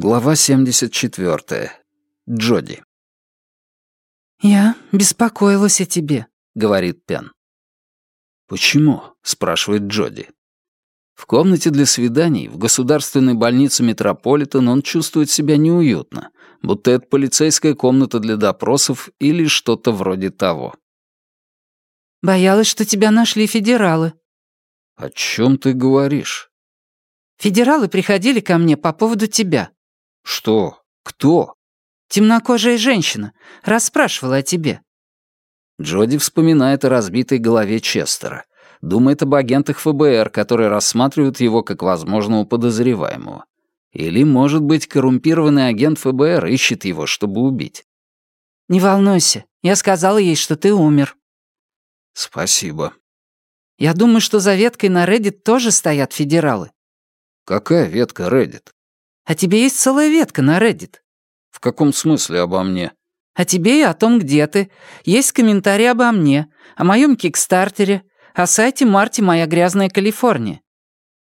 Глава 74. Джоди. «Я беспокоилась о тебе», — говорит Пен. «Почему?» — спрашивает Джоди. В комнате для свиданий в государственной больнице Метрополитен он чувствует себя неуютно, будто это полицейская комната для допросов или что-то вроде того. «Боялась, что тебя нашли федералы». «О чем ты говоришь?» «Федералы приходили ко мне по поводу тебя». «Что? Кто?» «Темнокожая женщина. Расспрашивала о тебе». Джоди вспоминает о разбитой голове Честера. Думает об агентах ФБР, которые рассматривают его как возможного подозреваемого. Или, может быть, коррумпированный агент ФБР ищет его, чтобы убить. «Не волнуйся. Я сказала ей, что ты умер». «Спасибо». «Я думаю, что за веткой на Reddit тоже стоят федералы». «Какая ветка Reddit?» А тебе есть целая ветка на Reddit. В каком смысле обо мне? О тебе и о том, где ты. Есть комментарии обо мне, о моем кикстартере, о сайте Марти «Моя грязная Калифорния».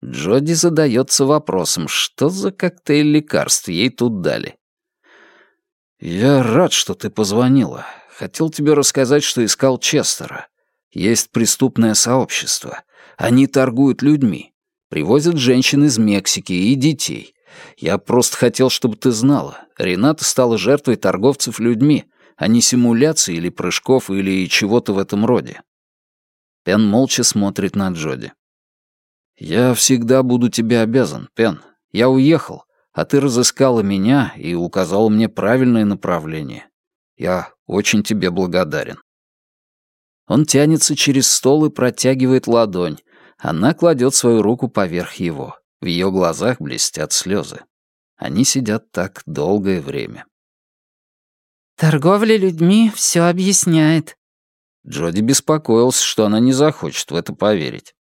Джоди задается вопросом, что за коктейль лекарств ей тут дали. «Я рад, что ты позвонила. Хотел тебе рассказать, что искал Честера. Есть преступное сообщество. Они торгуют людьми. Привозят женщин из Мексики и детей. Я просто хотел, чтобы ты знала. Рената стала жертвой торговцев людьми, а не симуляций или прыжков или чего-то в этом роде. Пен молча смотрит на Джоди. «Я всегда буду тебе обязан, Пен. Я уехал, а ты разыскала меня и указала мне правильное направление. Я очень тебе благодарен». Он тянется через стол и протягивает ладонь. Она кладет свою руку поверх его. В ее глазах блестят слезы. Они сидят так долгое время. «Торговля людьми все объясняет». Джоди беспокоился, что она не захочет в это поверить.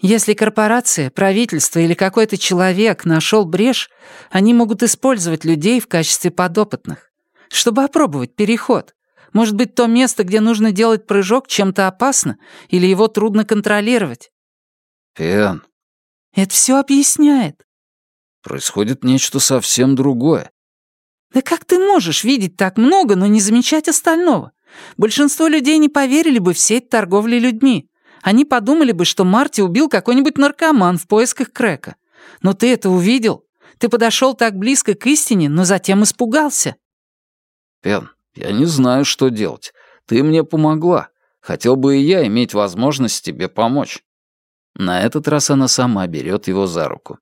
Если корпорация, правительство или какой-то человек нашел брешь, они могут использовать людей в качестве подопытных, чтобы опробовать переход. Может быть, то место, где нужно делать прыжок, чем-то опасно, или его трудно контролировать. Пен, это все объясняет. Происходит нечто совсем другое. Да как ты можешь видеть так много, но не замечать остального? Большинство людей не поверили бы в сеть торговли людьми. Они подумали бы, что Марти убил какой-нибудь наркоман в поисках Крека. Но ты это увидел? Ты подошел так близко к истине, но затем испугался. Пен, я не знаю, что делать. Ты мне помогла. Хотел бы и я иметь возможность тебе помочь. На этот раз она сама берет его за руку.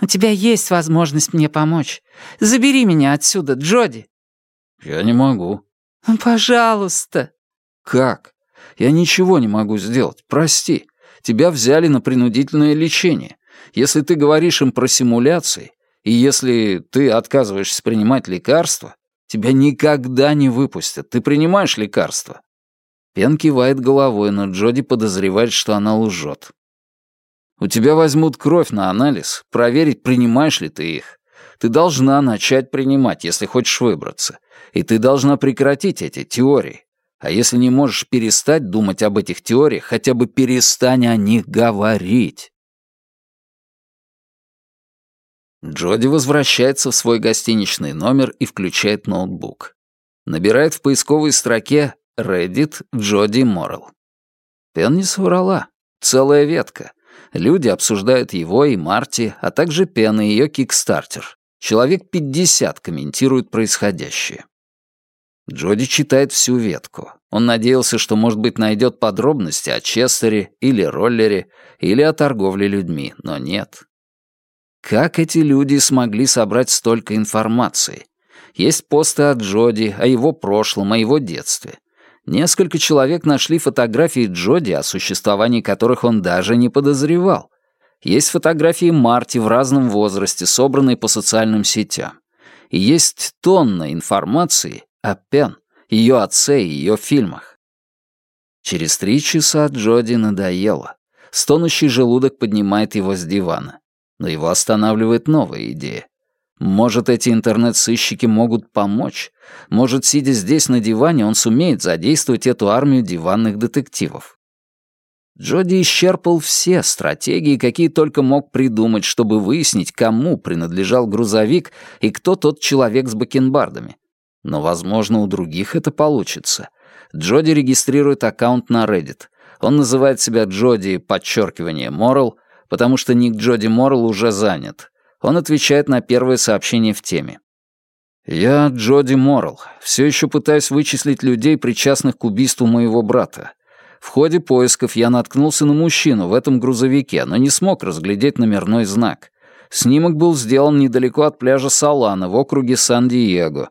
«У тебя есть возможность мне помочь. Забери меня отсюда, Джоди». «Я не могу». «Ну, «Пожалуйста». «Как? Я ничего не могу сделать. Прости. Тебя взяли на принудительное лечение. Если ты говоришь им про симуляции, и если ты отказываешься принимать лекарства, тебя никогда не выпустят. Ты принимаешь лекарства?» Пен кивает головой, но Джоди подозревает, что она лжет. У тебя возьмут кровь на анализ, проверить, принимаешь ли ты их. Ты должна начать принимать, если хочешь выбраться. И ты должна прекратить эти теории. А если не можешь перестать думать об этих теориях, хотя бы перестань о них говорить. Джоди возвращается в свой гостиничный номер и включает ноутбук. Набирает в поисковой строке Reddit Джоди Моррелл. Пен не соврала. Целая ветка. Люди обсуждают его и Марти, а также Пен и ее кикстартер. Человек 50 комментируют происходящее. Джоди читает всю ветку. Он надеялся, что, может быть, найдет подробности о Честере или Роллере, или о торговле людьми, но нет. Как эти люди смогли собрать столько информации? Есть посты о Джоди, о его прошлом, о его детстве. Несколько человек нашли фотографии Джоди, о существовании которых он даже не подозревал. Есть фотографии Марти в разном возрасте, собранные по социальным сетям. И есть тонна информации о Пен, ее отце и ее фильмах. Через три часа Джоди надоело. Стонущий желудок поднимает его с дивана. Но его останавливает новая идея. Может, эти интернет-сыщики могут помочь? Может, сидя здесь на диване, он сумеет задействовать эту армию диванных детективов? Джоди исчерпал все стратегии, какие только мог придумать, чтобы выяснить, кому принадлежал грузовик и кто тот человек с бакенбардами. Но, возможно, у других это получится. Джоди регистрирует аккаунт на Reddit. Он называет себя Джоди, подчеркивание, Морал, потому что ник Джоди Морал уже занят. Он отвечает на первое сообщение в теме. «Я Джоди Морал. Все еще пытаюсь вычислить людей, причастных к убийству моего брата. В ходе поисков я наткнулся на мужчину в этом грузовике, но не смог разглядеть номерной знак. Снимок был сделан недалеко от пляжа Салана в округе Сан-Диего.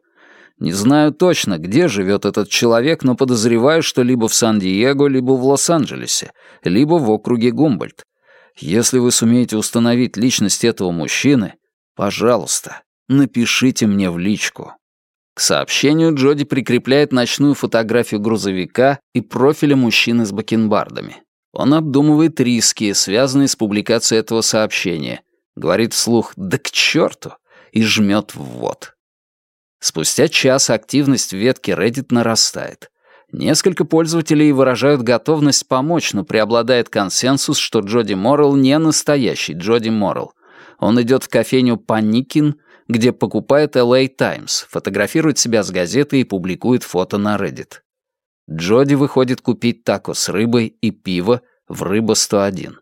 Не знаю точно, где живет этот человек, но подозреваю, что либо в Сан-Диего, либо в Лос-Анджелесе, либо в округе Гумбольд. Если вы сумеете установить личность этого мужчины, пожалуйста, напишите мне в личку. К сообщению Джоди прикрепляет ночную фотографию грузовика и профиля мужчины с бакенбардами. Он обдумывает риски, связанные с публикацией этого сообщения, говорит вслух «да к черту» и жмет ввод. Спустя час активность в ветке Reddit нарастает. Несколько пользователей выражают готовность помочь, но преобладает консенсус, что Джоди Моррелл не настоящий Джоди Моррелл. Он идет в кофейню Паникин где покупает LA Times, фотографирует себя с газетой и публикует фото на Reddit. Джоди выходит купить тако с рыбой и пиво в «Рыба-101».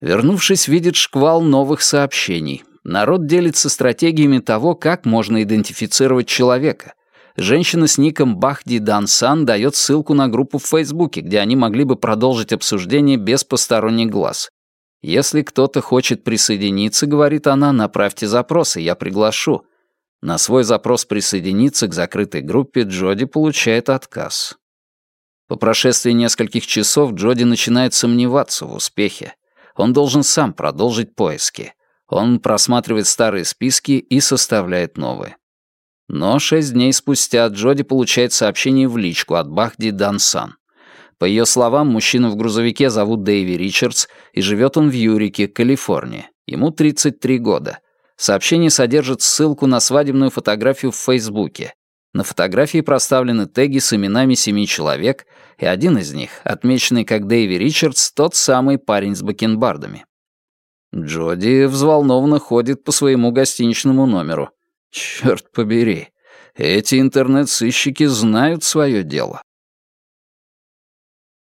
Вернувшись, видит шквал новых сообщений. Народ делится стратегиями того, как можно идентифицировать человека. Женщина с ником Бахди Дансан дает ссылку на группу в Фейсбуке, где они могли бы продолжить обсуждение без посторонних глаз. Если кто-то хочет присоединиться, говорит она, направьте запросы, я приглашу. На свой запрос присоединиться к закрытой группе Джоди получает отказ. По прошествии нескольких часов Джоди начинает сомневаться в успехе. Он должен сам продолжить поиски. Он просматривает старые списки и составляет новые. Но шесть дней спустя Джоди получает сообщение в личку от Бахди Дансан. По ее словам, мужчину в грузовике зовут Дэйви Ричардс, и живет он в Юрике, Калифорния. Ему 33 года. Сообщение содержит ссылку на свадебную фотографию в Фейсбуке. На фотографии проставлены теги с именами семи человек, и один из них, отмеченный как Дэйви Ричардс, тот самый парень с бакенбардами. Джоди взволнованно ходит по своему гостиничному номеру. Черт побери, эти интернет-сыщики знают свое дело.